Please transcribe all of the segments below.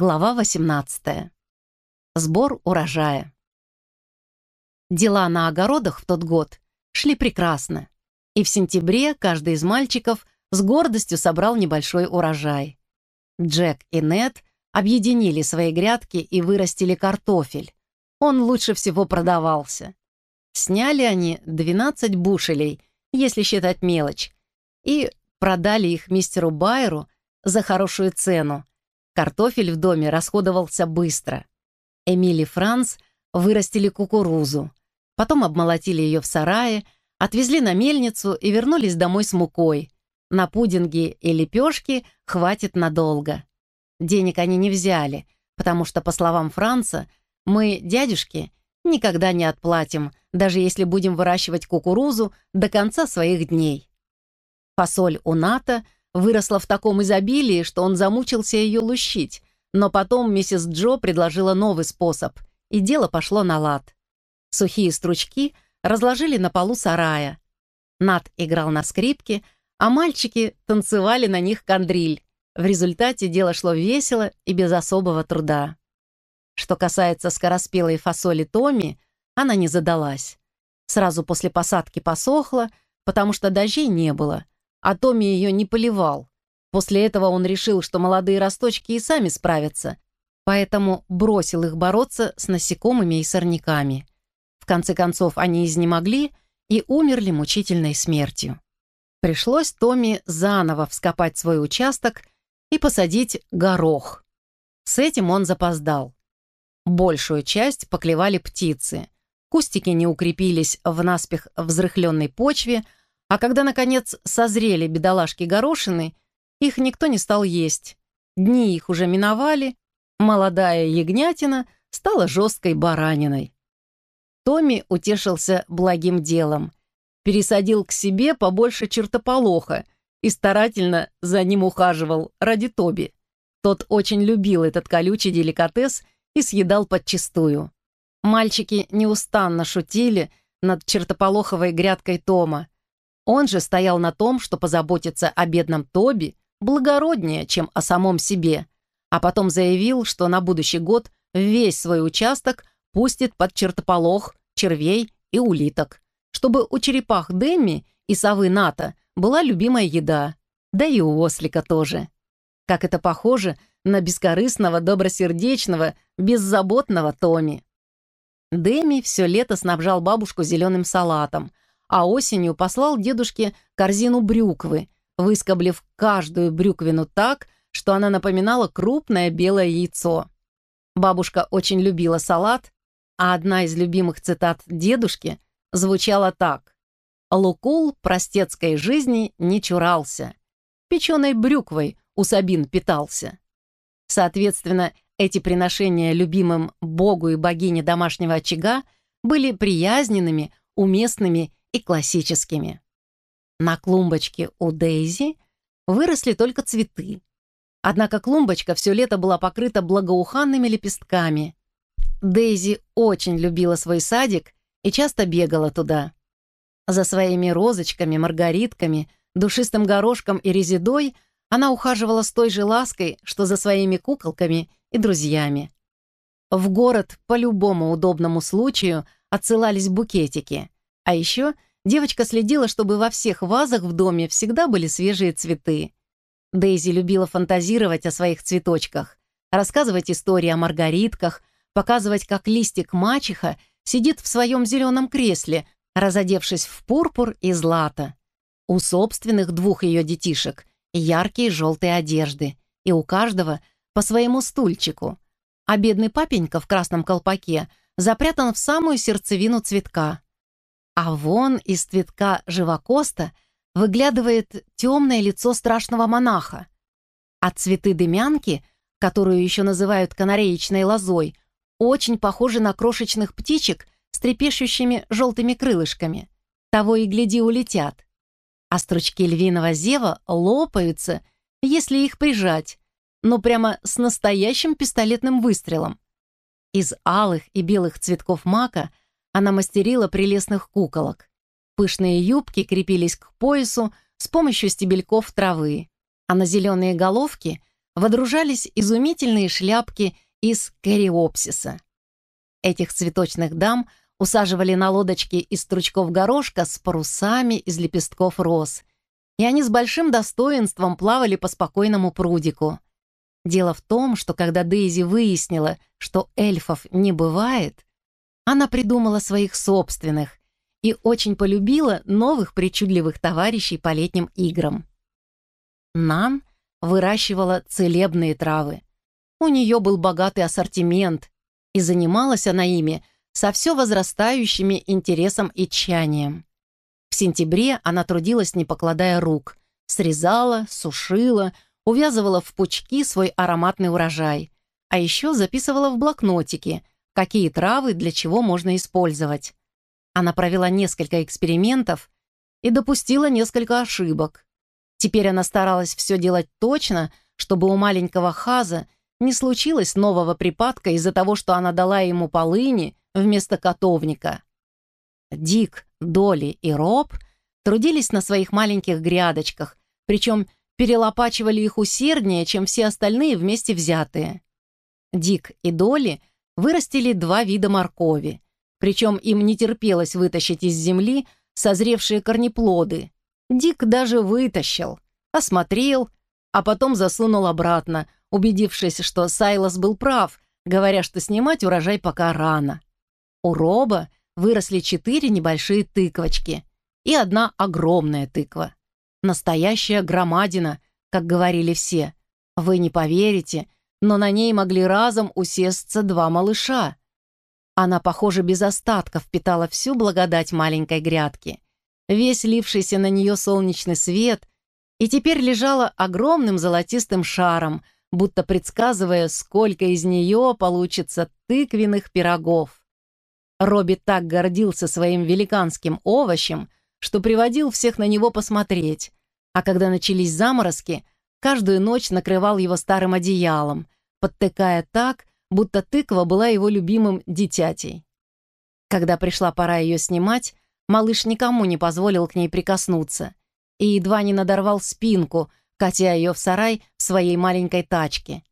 Глава 18. Сбор урожая. Дела на огородах в тот год шли прекрасно, и в сентябре каждый из мальчиков с гордостью собрал небольшой урожай. Джек и Нед объединили свои грядки и вырастили картофель. Он лучше всего продавался. Сняли они 12 бушелей, если считать мелочь, и продали их мистеру Байеру за хорошую цену, Картофель в доме расходовался быстро. Эмили Франц вырастили кукурузу, потом обмолотили ее в сарае, отвезли на мельницу и вернулись домой с мукой. На пудинги и лепешки хватит надолго. Денег они не взяли, потому что, по словам Франца, мы, дядюшки, никогда не отплатим, даже если будем выращивать кукурузу до конца своих дней. Фасоль у НАТО — выросла в таком изобилии, что он замучился ее лущить, но потом миссис Джо предложила новый способ, и дело пошло на лад. Сухие стручки разложили на полу сарая. Над играл на скрипке, а мальчики танцевали на них кандриль. В результате дело шло весело и без особого труда. Что касается скороспелой фасоли Томми, она не задалась. Сразу после посадки посохла, потому что дождей не было — а Томми ее не поливал. После этого он решил, что молодые росточки и сами справятся, поэтому бросил их бороться с насекомыми и сорняками. В конце концов, они изнемогли и умерли мучительной смертью. Пришлось Томми заново вскопать свой участок и посадить горох. С этим он запоздал. Большую часть поклевали птицы. Кустики не укрепились в наспех взрыхленной почве – а когда, наконец, созрели бедолашки-горошины, их никто не стал есть. Дни их уже миновали, молодая ягнятина стала жесткой бараниной. Томми утешился благим делом. Пересадил к себе побольше чертополоха и старательно за ним ухаживал ради Тоби. Тот очень любил этот колючий деликатес и съедал подчистую. Мальчики неустанно шутили над чертополоховой грядкой Тома, он же стоял на том, что позаботиться о бедном Тоби благороднее, чем о самом себе, а потом заявил, что на будущий год весь свой участок пустит под чертополох, червей и улиток, чтобы у черепах Дэмми и совы Ната была любимая еда, да и у ослика тоже. Как это похоже на бескорыстного, добросердечного, беззаботного Томи. Дэми все лето снабжал бабушку зеленым салатом, а осенью послал дедушке корзину брюквы, выскоблив каждую брюквину так, что она напоминала крупное белое яйцо. Бабушка очень любила салат, а одна из любимых цитат дедушки звучала так. «Лукул простецкой жизни не чурался. Печеной брюквой у Сабин питался». Соответственно, эти приношения любимым богу и богине домашнего очага были приязненными, уместными и классическими. На клумбочке у Дейзи выросли только цветы. Однако клумбочка все лето была покрыта благоуханными лепестками. Дейзи очень любила свой садик и часто бегала туда. За своими розочками, маргаритками, душистым горошком и резидой она ухаживала с той же лаской, что за своими куколками и друзьями. В город по любому удобному случаю отсылались букетики — а еще девочка следила, чтобы во всех вазах в доме всегда были свежие цветы. Дейзи любила фантазировать о своих цветочках, рассказывать истории о маргаритках, показывать, как листик мачеха сидит в своем зеленом кресле, разодевшись в пурпур и злато. У собственных двух ее детишек яркие желтые одежды, и у каждого по своему стульчику. А бедный папенька в красном колпаке запрятан в самую сердцевину цветка. А вон из цветка живокоста выглядывает темное лицо страшного монаха. А цветы дымянки, которую еще называют канареечной лозой, очень похожи на крошечных птичек с трепещущими желтыми крылышками. Того и гляди улетят. А стручки львиного зева лопаются, если их прижать, но прямо с настоящим пистолетным выстрелом. Из алых и белых цветков мака – она мастерила прелестных куколок. Пышные юбки крепились к поясу с помощью стебельков травы, а на зеленые головки водружались изумительные шляпки из кариопсиса. Этих цветочных дам усаживали на лодочки из стручков горошка с парусами из лепестков роз, и они с большим достоинством плавали по спокойному прудику. Дело в том, что когда Дейзи выяснила, что эльфов не бывает, она придумала своих собственных и очень полюбила новых причудливых товарищей по летним играм. Нан выращивала целебные травы. У нее был богатый ассортимент, и занималась она ими со все возрастающими интересом и тщанием. В сентябре она трудилась, не покладая рук, срезала, сушила, увязывала в пучки свой ароматный урожай, а еще записывала в блокнотики, какие травы для чего можно использовать. Она провела несколько экспериментов и допустила несколько ошибок. Теперь она старалась все делать точно, чтобы у маленького Хаза не случилось нового припадка из-за того, что она дала ему полыни вместо котовника. Дик, Доли и Роб трудились на своих маленьких грядочках, причем перелопачивали их усерднее, чем все остальные вместе взятые. Дик и Доли вырастили два вида моркови, причем им не терпелось вытащить из земли созревшие корнеплоды. Дик даже вытащил, осмотрел, а потом засунул обратно, убедившись, что Сайлос был прав, говоря, что снимать урожай пока рано. У Роба выросли четыре небольшие тыквочки и одна огромная тыква. Настоящая громадина, как говорили все. Вы не поверите, но на ней могли разом усесться два малыша. Она, похоже, без остатка впитала всю благодать маленькой грядки, весь лившийся на нее солнечный свет, и теперь лежала огромным золотистым шаром, будто предсказывая, сколько из нее получится тыквенных пирогов. Робби так гордился своим великанским овощем, что приводил всех на него посмотреть, а когда начались заморозки, каждую ночь накрывал его старым одеялом, подтыкая так, будто тыква была его любимым дитятей. Когда пришла пора ее снимать, малыш никому не позволил к ней прикоснуться и едва не надорвал спинку, катя ее в сарай в своей маленькой тачке.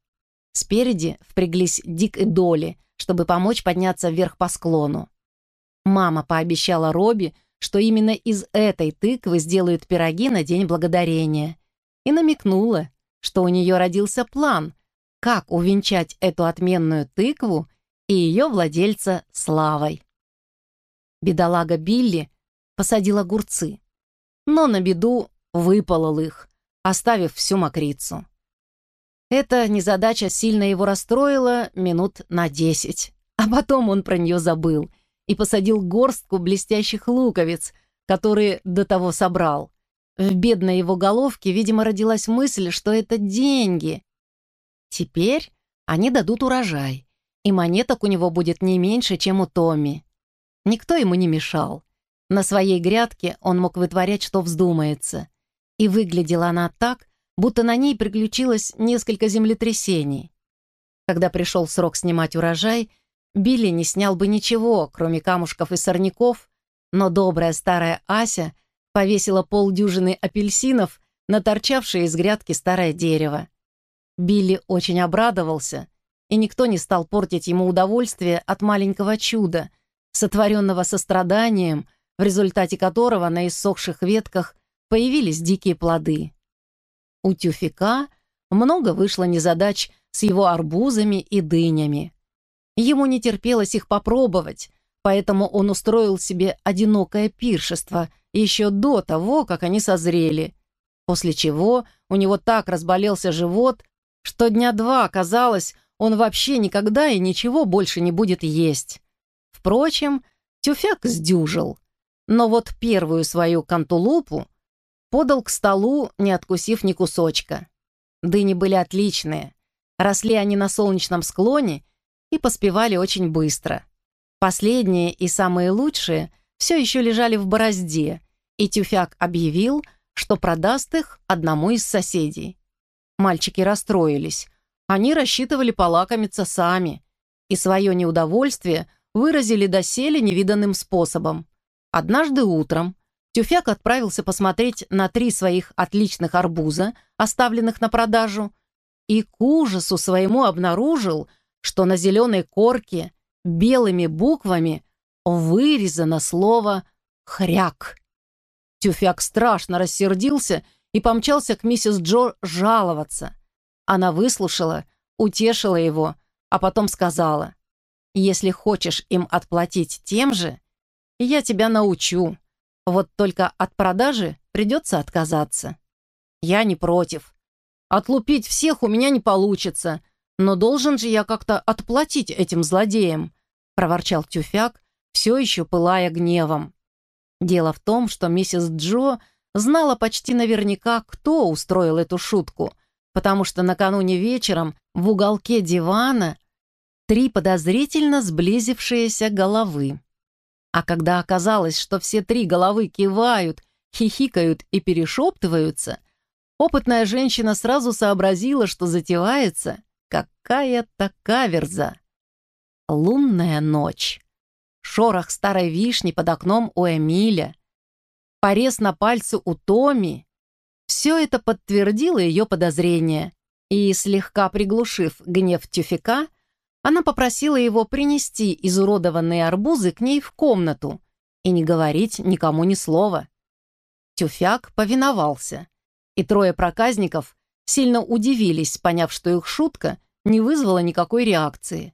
Спереди впряглись Дик и Доли, чтобы помочь подняться вверх по склону. Мама пообещала Робби, что именно из этой тыквы сделают пироги на День Благодарения, и намекнула, что у нее родился план, как увенчать эту отменную тыкву и ее владельца славой. Бедолага Билли посадил огурцы, но на беду выпалол их, оставив всю мокрицу. Эта незадача сильно его расстроила минут на десять. А потом он про нее забыл и посадил горстку блестящих луковиц, которые до того собрал. В бедной его головке, видимо, родилась мысль, что это деньги. Теперь они дадут урожай, и монеток у него будет не меньше, чем у Томми. Никто ему не мешал. На своей грядке он мог вытворять, что вздумается. И выглядела она так, будто на ней приключилось несколько землетрясений. Когда пришел срок снимать урожай, Билли не снял бы ничего, кроме камушков и сорняков, но добрая старая Ася повесила полдюжины апельсинов на торчавшее из грядки старое дерево. Билли очень обрадовался, и никто не стал портить ему удовольствие от маленького чуда, сотворенного состраданием, в результате которого на иссохших ветках появились дикие плоды. У тюфика много вышло незадач с его арбузами и дынями. Ему не терпелось их попробовать, поэтому он устроил себе одинокое пиршество еще до того, как они созрели, после чего у него так разболелся живот, что дня два, казалось, он вообще никогда и ничего больше не будет есть. Впрочем, тюфяк сдюжил, но вот первую свою кантулупу Подал к столу, не откусив ни кусочка. Дыни были отличные. Росли они на солнечном склоне и поспевали очень быстро. Последние и самые лучшие все еще лежали в борозде, и Тюфяк объявил, что продаст их одному из соседей. Мальчики расстроились. Они рассчитывали полакомиться сами, и свое неудовольствие выразили доселе невиданным способом. Однажды утром Тюфяк отправился посмотреть на три своих отличных арбуза, оставленных на продажу, и к ужасу своему обнаружил, что на зеленой корке белыми буквами вырезано слово «хряк». Тюфяк страшно рассердился и помчался к миссис Джо жаловаться. Она выслушала, утешила его, а потом сказала, «Если хочешь им отплатить тем же, я тебя научу. Вот только от продажи придется отказаться». «Я не против. Отлупить всех у меня не получится, но должен же я как-то отплатить этим злодеям», проворчал Тюфяк, все еще пылая гневом. Дело в том, что миссис Джо знала почти наверняка, кто устроил эту шутку, потому что накануне вечером в уголке дивана три подозрительно сблизившиеся головы. А когда оказалось, что все три головы кивают, хихикают и перешептываются, опытная женщина сразу сообразила, что затевается какая-то каверза. Лунная ночь шорох старой вишни под окном у Эмиля, порез на пальце у Томи. Все это подтвердило ее подозрение, и, слегка приглушив гнев тюфика, она попросила его принести изуродованные арбузы к ней в комнату и не говорить никому ни слова. Тюфяк повиновался, и трое проказников сильно удивились, поняв, что их шутка не вызвала никакой реакции.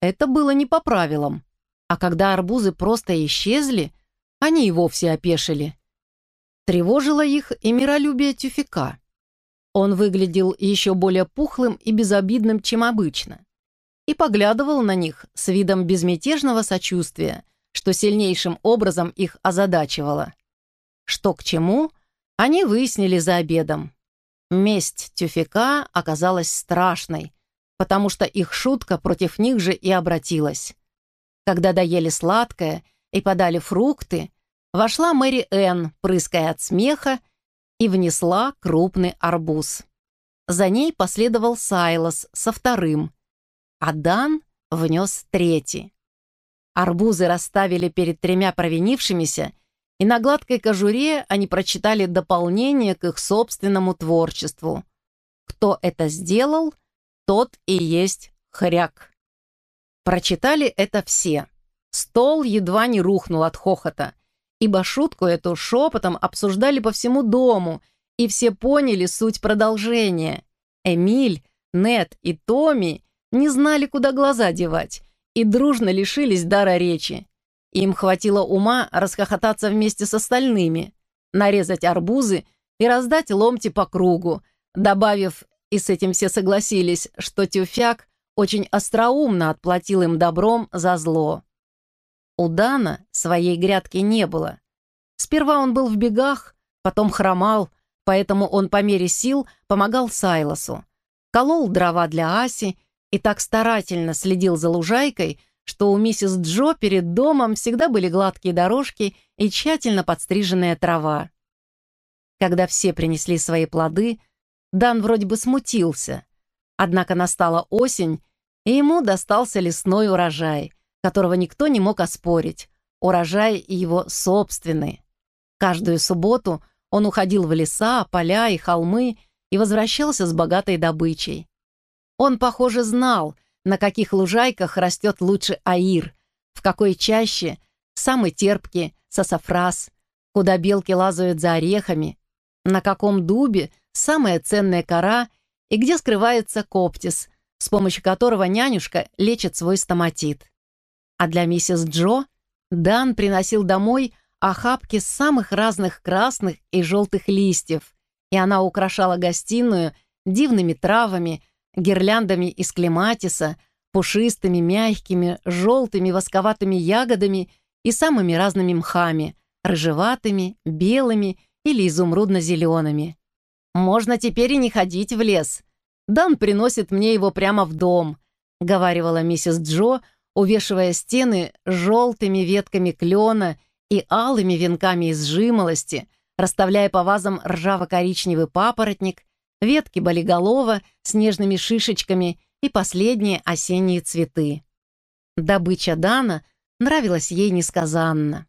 Это было не по правилам. А когда арбузы просто исчезли, они и вовсе опешили. Тревожило их и миролюбие тюфика. Он выглядел еще более пухлым и безобидным, чем обычно, и поглядывал на них с видом безмятежного сочувствия, что сильнейшим образом их озадачивало. Что к чему, они выяснили за обедом. Месть тюфика оказалась страшной, потому что их шутка против них же и обратилась. Когда доели сладкое и подали фрукты, вошла Мэри Энн, прыская от смеха, и внесла крупный арбуз. За ней последовал Сайлос со вторым, а Дан внес третий. Арбузы расставили перед тремя провинившимися, и на гладкой кожуре они прочитали дополнение к их собственному творчеству. Кто это сделал, тот и есть хряк. Прочитали это все. Стол едва не рухнул от хохота, ибо шутку эту шепотом обсуждали по всему дому, и все поняли суть продолжения. Эмиль, Нет и Томми не знали, куда глаза девать, и дружно лишились дара речи. Им хватило ума расхохотаться вместе с остальными, нарезать арбузы и раздать ломти по кругу, добавив, и с этим все согласились, что тюфяк очень остроумно отплатил им добром за зло. У Дана своей грядки не было. Сперва он был в бегах, потом хромал, поэтому он по мере сил помогал Сайлосу. Колол дрова для Аси и так старательно следил за лужайкой, что у миссис Джо перед домом всегда были гладкие дорожки и тщательно подстриженная трава. Когда все принесли свои плоды, Дан вроде бы смутился. Однако настала осень, и ему достался лесной урожай, которого никто не мог оспорить. Урожай его собственный. Каждую субботу он уходил в леса, поля и холмы и возвращался с богатой добычей. Он, похоже, знал, на каких лужайках растет лучше аир, в какой чаще самый терпкий сасафрас, куда белки лазают за орехами, на каком дубе самая ценная кора и где скрывается коптис, с помощью которого нянюшка лечит свой стоматит. А для миссис Джо Дан приносил домой охапки самых разных красных и желтых листьев, и она украшала гостиную дивными травами, гирляндами из клематиса, пушистыми, мягкими, желтыми восковатыми ягодами и самыми разными мхами, рыжеватыми, белыми или изумрудно-зелеными. «Можно теперь и не ходить в лес», Дан приносит мне его прямо в дом», — говаривала миссис Джо, увешивая стены желтыми ветками клена и алыми венками из жимолости, расставляя по вазам ржаво-коричневый папоротник, ветки болиголова с нежными шишечками и последние осенние цветы. Добыча Дана нравилась ей несказанно.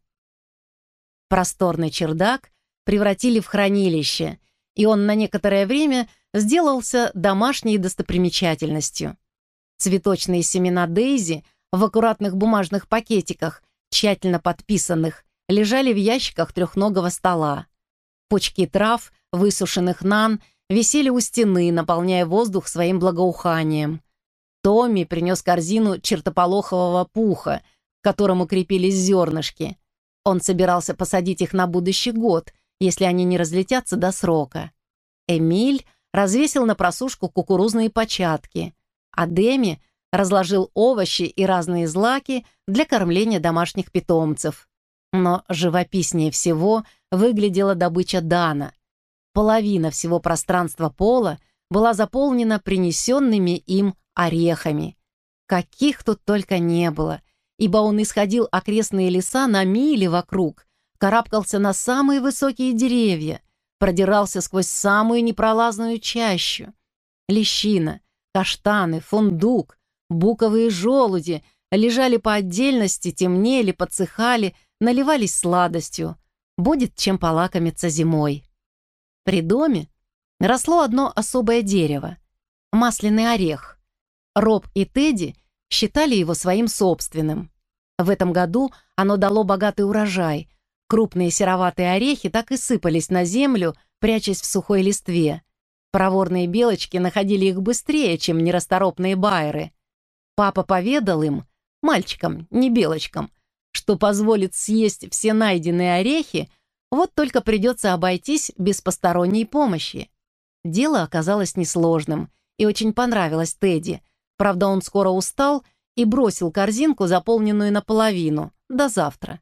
Просторный чердак превратили в хранилище, и он на некоторое время сделался домашней достопримечательностью. Цветочные семена Дейзи в аккуратных бумажных пакетиках, тщательно подписанных, лежали в ящиках трехногого стола. Пучки трав, высушенных нан, висели у стены, наполняя воздух своим благоуханием. Томми принес корзину чертополохового пуха, к которому крепились зернышки. Он собирался посадить их на будущий год, если они не разлетятся до срока. Эмиль развесил на просушку кукурузные початки, а Деми разложил овощи и разные злаки для кормления домашних питомцев. Но живописнее всего выглядела добыча Дана. Половина всего пространства пола была заполнена принесенными им орехами. Каких тут только не было, ибо он исходил окрестные леса на мили вокруг, карабкался на самые высокие деревья, продирался сквозь самую непролазную чащу. Лещина, каштаны, фундук, буковые желуди лежали по отдельности, темнели, подсыхали, наливались сладостью. Будет чем полакомиться зимой. При доме росло одно особое дерево — масляный орех. Роб и Тедди считали его своим собственным. В этом году оно дало богатый урожай. Крупные сероватые орехи так и сыпались на землю, прячась в сухой листве. Проворные белочки находили их быстрее, чем нерасторопные байеры. Папа поведал им, мальчикам, не белочкам, что позволит съесть все найденные орехи, вот только придется обойтись без посторонней помощи. Дело оказалось несложным и очень понравилось Тедди, Правда, он скоро устал и бросил корзинку, заполненную наполовину, до завтра.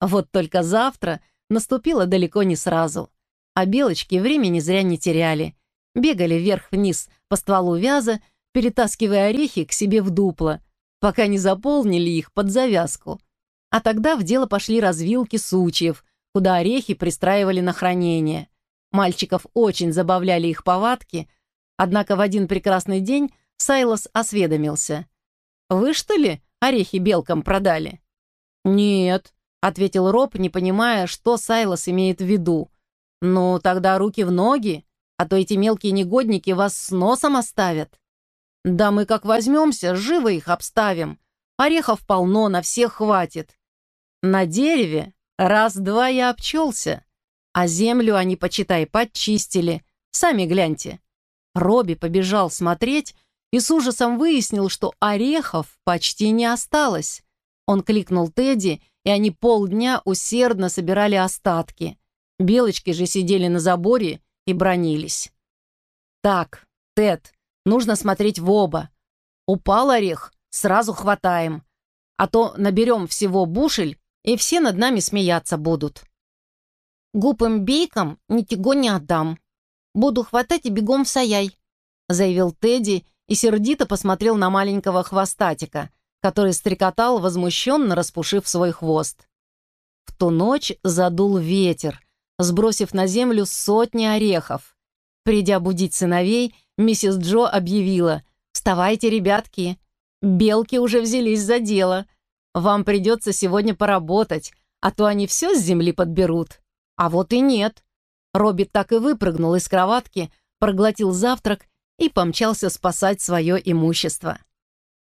Вот только завтра наступило далеко не сразу. А белочки времени зря не теряли. Бегали вверх-вниз по стволу вяза, перетаскивая орехи к себе в дупло, пока не заполнили их под завязку. А тогда в дело пошли развилки сучьев, куда орехи пристраивали на хранение. Мальчиков очень забавляли их повадки, однако в один прекрасный день Сайлос осведомился. «Вы, что ли, орехи белкам продали?» «Нет», — ответил Роб, не понимая, что Сайлос имеет в виду. «Ну, тогда руки в ноги, а то эти мелкие негодники вас с носом оставят». «Да мы как возьмемся, живо их обставим. Орехов полно, на всех хватит». На дереве раз-два я обчелся, а землю они, почитай, подчистили. Сами гляньте. Робби побежал смотреть, и с ужасом выяснил, что орехов почти не осталось. Он кликнул Тедди, и они полдня усердно собирали остатки. Белочки же сидели на заборе и бронились. «Так, Тед, нужно смотреть в оба. Упал орех, сразу хватаем. А то наберем всего бушель, и все над нами смеяться будут». «Гупым бейкам ничего не отдам. Буду хватать и бегом в саяй», заявил Тедди и сердито посмотрел на маленького хвостатика, который стрекотал, возмущенно распушив свой хвост. В ту ночь задул ветер, сбросив на землю сотни орехов. Придя будить сыновей, миссис Джо объявила «Вставайте, ребятки! Белки уже взялись за дело. Вам придется сегодня поработать, а то они все с земли подберут». А вот и нет. Робби так и выпрыгнул из кроватки, проглотил завтрак и помчался спасать свое имущество.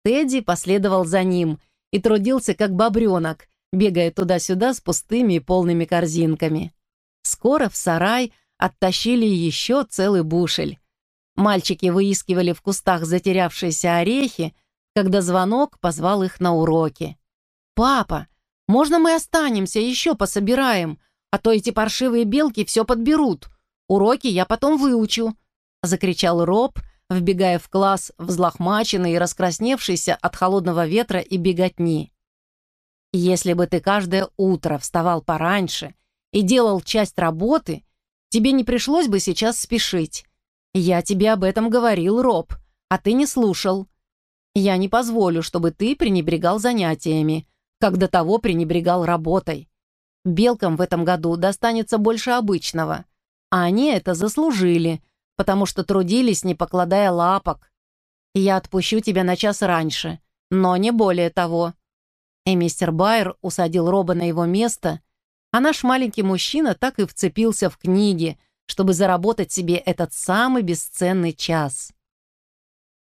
Тедди последовал за ним и трудился как бобренок, бегая туда-сюда с пустыми и полными корзинками. Скоро в сарай оттащили еще целый бушель. Мальчики выискивали в кустах затерявшиеся орехи, когда звонок позвал их на уроки. «Папа, можно мы останемся, еще пособираем, а то эти паршивые белки все подберут. Уроки я потом выучу», — закричал Роб, вбегая в класс, взлохмаченный и раскрасневшийся от холодного ветра и беготни. «Если бы ты каждое утро вставал пораньше и делал часть работы, тебе не пришлось бы сейчас спешить. Я тебе об этом говорил, Роб, а ты не слушал. Я не позволю, чтобы ты пренебрегал занятиями, как до того пренебрегал работой. Белкам в этом году достанется больше обычного, а они это заслужили, потому что трудились, не покладая лапок. Я отпущу тебя на час раньше, но не более того». И мистер Байер усадил Роба на его место, а наш маленький мужчина так и вцепился в книги, чтобы заработать себе этот самый бесценный час.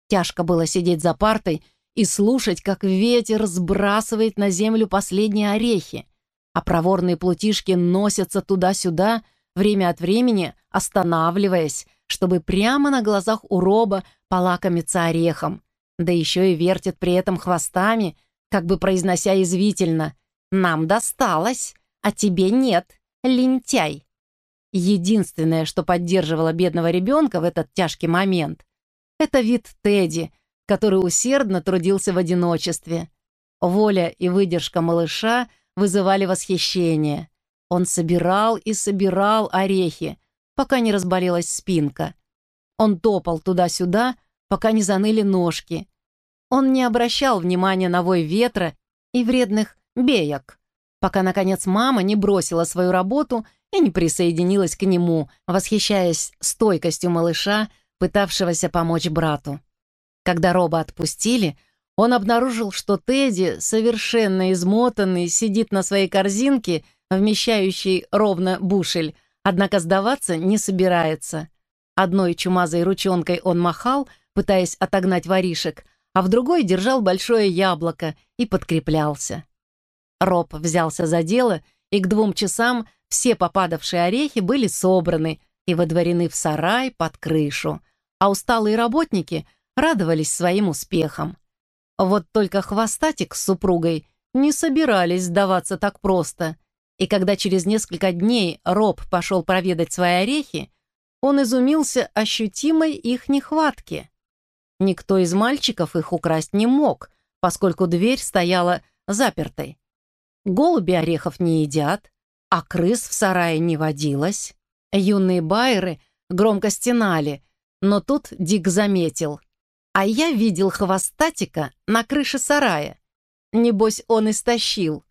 Тяжко было сидеть за партой и слушать, как ветер сбрасывает на землю последние орехи, а проворные плутишки носятся туда-сюда, время от времени останавливаясь, чтобы прямо на глазах у Роба полакомиться орехом, да еще и вертят при этом хвостами, как бы произнося извительно «Нам досталось, а тебе нет, лентяй». Единственное, что поддерживало бедного ребенка в этот тяжкий момент, это вид Тедди, который усердно трудился в одиночестве. Воля и выдержка малыша вызывали восхищение. Он собирал и собирал орехи, пока не разболелась спинка. Он топал туда-сюда, пока не заныли ножки. Он не обращал внимания на вой ветра и вредных беек, пока, наконец, мама не бросила свою работу и не присоединилась к нему, восхищаясь стойкостью малыша пытавшегося помочь брату. Когда Роба отпустили, он обнаружил, что Тедди, совершенно измотанный, сидит на своей корзинке, вмещающей ровно бушель, однако сдаваться не собирается. Одной чумазой ручонкой он махал, пытаясь отогнать воришек, а в другой держал большое яблоко и подкреплялся. Роб взялся за дело, и к двум часам все попадавшие орехи были собраны и водворены в сарай под крышу а усталые работники радовались своим успехам. Вот только хвостатик с супругой не собирались сдаваться так просто, и когда через несколько дней Роб пошел проведать свои орехи, он изумился ощутимой их нехватке. Никто из мальчиков их украсть не мог, поскольку дверь стояла запертой. Голуби орехов не едят, а крыс в сарае не водилось. Юные байеры громко стенали, но тут Дик заметил. А я видел хвостатика на крыше сарая. Небось, он истощил.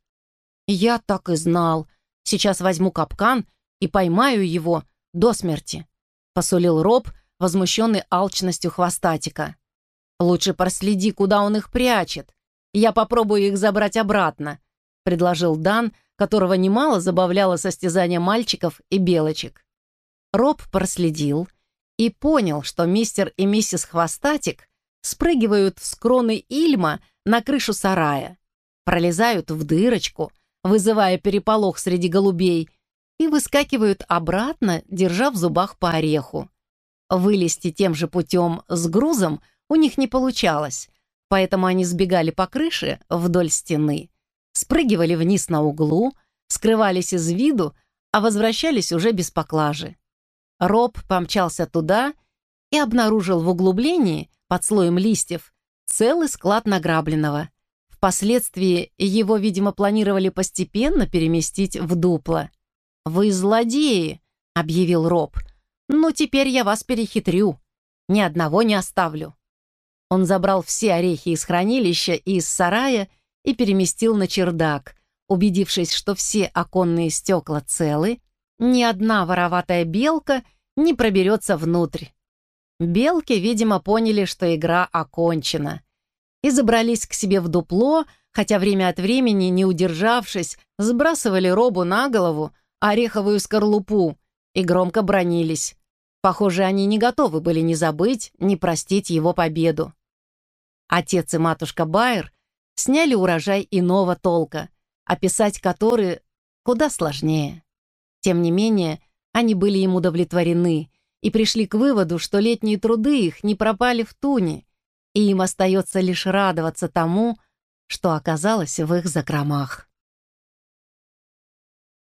Я так и знал. Сейчас возьму капкан и поймаю его до смерти. Посулил Роб, возмущенный алчностью хвостатика. Лучше проследи, куда он их прячет. Я попробую их забрать обратно, предложил Дан, которого немало забавляло состязание мальчиков и белочек. Роб проследил и понял, что мистер и миссис Хвостатик спрыгивают с кроны Ильма на крышу сарая, пролезают в дырочку, вызывая переполох среди голубей, и выскакивают обратно, держа в зубах по ореху. Вылезти тем же путем с грузом у них не получалось, поэтому они сбегали по крыше вдоль стены, спрыгивали вниз на углу, скрывались из виду, а возвращались уже без поклажи. Роб помчался туда и обнаружил в углублении, под слоем листьев, целый склад награбленного. Впоследствии его, видимо, планировали постепенно переместить в дупло. «Вы злодеи!» — объявил Роб. «Ну, теперь я вас перехитрю. Ни одного не оставлю». Он забрал все орехи из хранилища и из сарая и переместил на чердак, убедившись, что все оконные стекла целы, ни одна вороватая белка не проберется внутрь. Белки, видимо, поняли, что игра окончена. И забрались к себе в дупло, хотя время от времени, не удержавшись, сбрасывали робу на голову ореховую скорлупу и громко бронились. Похоже, они не готовы были ни забыть, ни простить его победу. Отец и матушка Байер сняли урожай иного толка, описать который куда сложнее. Тем не менее, они были им удовлетворены и пришли к выводу, что летние труды их не пропали в туне, и им остается лишь радоваться тому, что оказалось в их закромах.